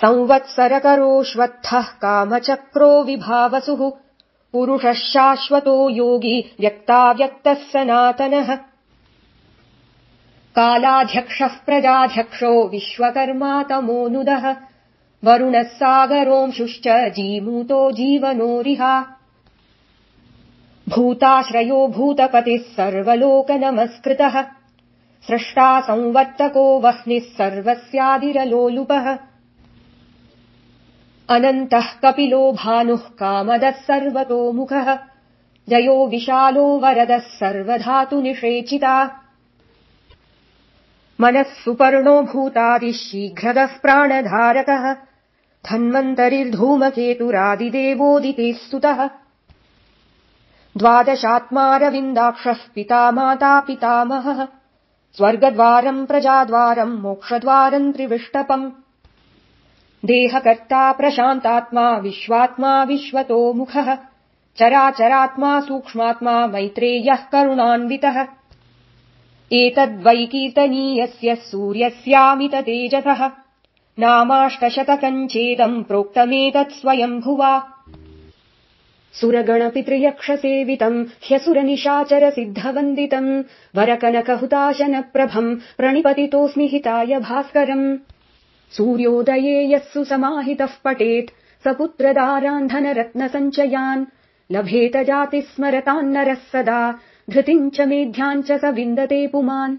संवत्सरकरोऽश्वत्थः कामचक्रो विभावसुः। पुरुषः शाश्वतो योगी व्यक्ताव्यक्तः सनातनः। कालाध्यक्षः प्रजाध्यक्षो विश्वकर्मातमोऽनुदः वरुणः सागरोऽंशुश्च जीमूतो जीवनोरिहा भूताश्रयो भूतपतिः सर्वलोकनमस्कृतः। स्रष्टा संवर्तको वह्निः सर्वस्यादिरलोलुपः अनन्तः कपिलो भानुः कामदः सर्वतोमुखः। जयो विशालो वरदः सर्वधातुनिषेचिता। मनः सुपर्णो भूतादिः शीघ्रदः प्राणधारकः। धन्वन्तरिर्धूमकेतुरादिदेवोदिते स्तुतः। द्वादशात्मारविन्दाक्षः पिता माता पितामहः स्वर्गद्वारम् प्रजाद्वारम् मोक्षद्वारम् त्रिविष्टपम् देहकर्ता प्रशान्तात्मा विश्वात्मा विश्वतो मुखः। चराचरात्मा सूक्ष्मात्मा मैत्रेयः करुणान्वितः। एतद्वैकीर्तनीयस्य सूर्यस्यामित तेजसः नामाष्टशतकम् चेदम् प्रोक्तमेतत् स्वयम्भुवा। सुरगणपितृयक्षसेवितम् ह्यसुरनिशाचर सिद्धवन्दितम् वरकनकहुताशनप्रभम् प्रणिपतितोऽस्मि हिताय भास्करम् सूर्योदये यः सुसमाहितः पटेत् स पुत्रदारान्धन रत्न सञ्चयान् लभेत जाति स्मरतान्नरः सदा धृतिम् च मेध्याम् च स विन्दते पुमान्